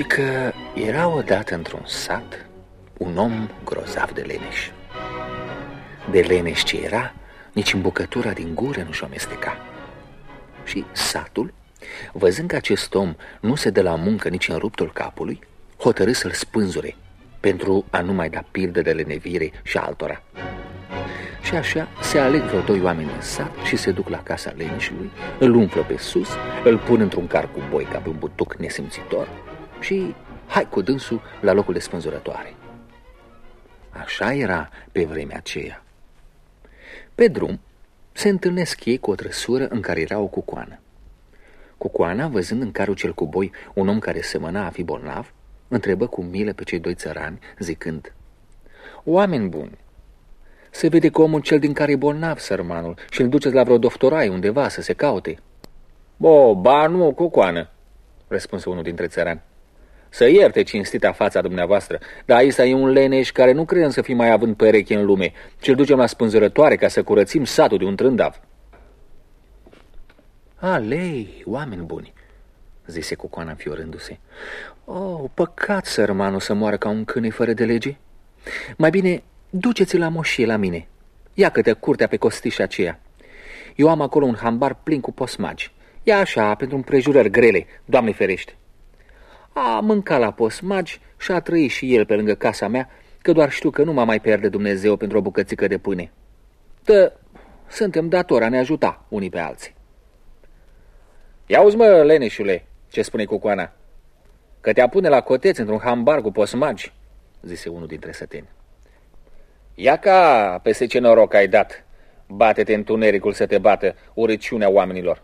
Și că era odată într-un sat un om grozav de leneș. De leneș ce era, nici în bucătura din gură nu-și amesteca. Și satul, văzând că acest om nu se dă la muncă nici în ruptul capului, hotărâ să-l spânzure pentru a nu mai da pildă de lenevire și altora. Și așa se aleg vreo doi oameni în sat și se duc la casa leneșului, îl umflă pe sus, îl pun într-un car cu boi ca pe un butuc nesimțitor și hai cu dânsul la locul de spânzurătoare. Așa era pe vremea aceea. Pe drum se întâlnesc ei cu o trăsură în care era o cucoană. Cucoana, văzând în carul cel cu boi un om care semăna a fi bolnav, întrebă cu milă pe cei doi țărani, zicând, Oameni buni, se vede că omul cel din care e bolnav, sărmanul, și îl duceți la vreo doftorai undeva să se caute. Bo, ba nu, cucoană, răspunse unul dintre țărani. Să ierte cinstita fața dumneavoastră, dar aici e un leneș care nu credem să fi mai având pereche în lume, ci-l ducem la spânzurătoare ca să curățim satul de un trândav. Alei, oameni buni, zise Cucoana înfiorându-se. Oh, păcat, sărmanul, să moară ca un câine fără de lege. Mai bine, duceți-l la moșie la mine. Ia câte curtea pe costișa aceea. Eu am acolo un hambar plin cu posmagi. Ia așa, pentru împrejurări grele, Doamne ferește. A mâncat la posmagi și a trăit și el pe lângă casa mea, că doar știu că nu mă mai pierde Dumnezeu pentru o bucățică de pâine. Tă, suntem datori a ne ajuta unii pe alții. Ia uzi, mă, leneșule, ce spune Cucoana, că te apune la coteț într-un hambar cu posmagi, zise unul dintre săteni. Ia ca peste ce noroc ai dat, bate-te întunericul să te bată urăciunea oamenilor.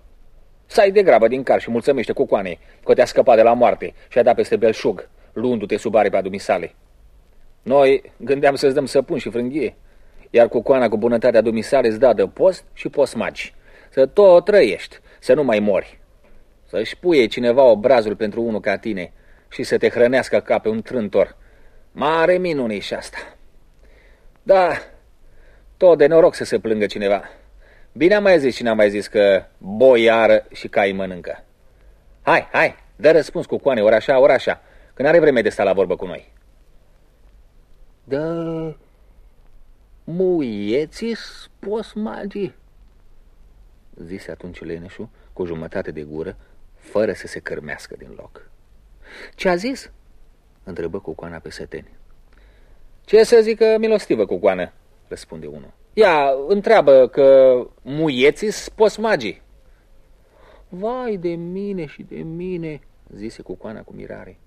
Să ai de grabă din car și mulțumește cu coanei că te-a scăpat de la moarte și a dat peste belșug, luându-te sub aripa dumisale. Noi gândeam să-ți dăm săpun și frânghie, iar cu coana cu bunătatea dumisale îți da de post și posmaci. Să tot trăiești, să nu mai mori. Să-și puie cineva obrazul pentru unul ca tine și să te hrănească ca pe un trântor. Mare minune și asta. Da, tot de noroc să se plângă cineva. Bine am mai zis și n-am mai zis că boiară și cai mănâncă. Hai, hai, dă răspuns cu coane, ori așa, ori așa, că n-are vreme de sta la vorbă cu noi. Da, muieții pos magii, zise atunci Leneșu cu jumătate de gură, fără să se cărmească din loc. Ce a zis? întrebă cucoana pe săteni. Ce să zică milostivă cucoană? răspunde unul. Ia, întreabă că muieții posmagii. Vai de mine și de mine, zise cucoana cu mirare.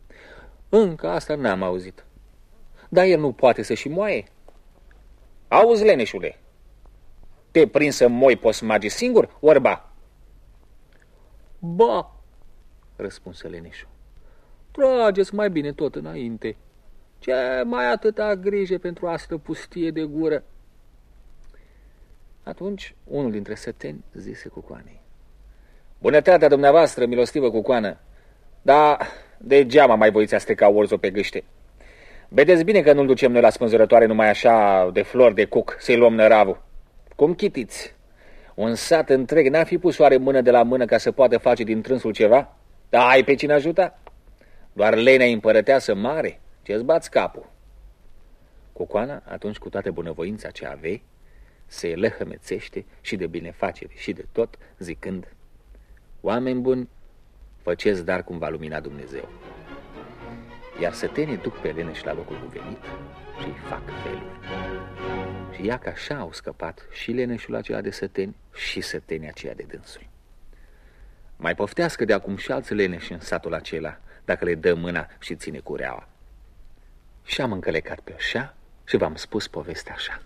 Încă asta n-am auzit. Dar el nu poate să și moaie. Auzi, leneșule, te prins să moi posmagii singur, orba? Ba, răspunse leneșul. Trageți mai bine tot înainte. Ce mai atâta grijă pentru asta pustie de gură? Atunci, unul dintre săteni zise cucoanei. Bunătatea dumneavoastră, milostivă cucoană, dar degeaba mai voiți a steca orzo pe gâște. Vedeți bine că nu-l ducem noi la spânzurătoare numai așa de flori de cuc să-i luăm năravul. Cum chitiți? Un sat întreg n-ar fi pus oare mână de la mână ca să poată face din trânsul ceva? Da, ai pe cine ajuta? Doar lenea împărăteasă mare, ce-ți bați capul. Cucoana, atunci cu toată bunăvoința ce avei, se lăhămețește și de binefacere și de tot, zicând, Oameni buni, făceți dar cum va lumina Dumnezeu. Iar sătenii duc pe leneș la locul cuvenit și îi fac feluri. Și ia că așa au scăpat și leneșul acela de săteni și sătenii aceia de dânsul. Mai poftească de acum și alți leneși în satul acela, dacă le dă mâna și ține cureaua. Și am încălecat pe așa și v-am spus povestea așa.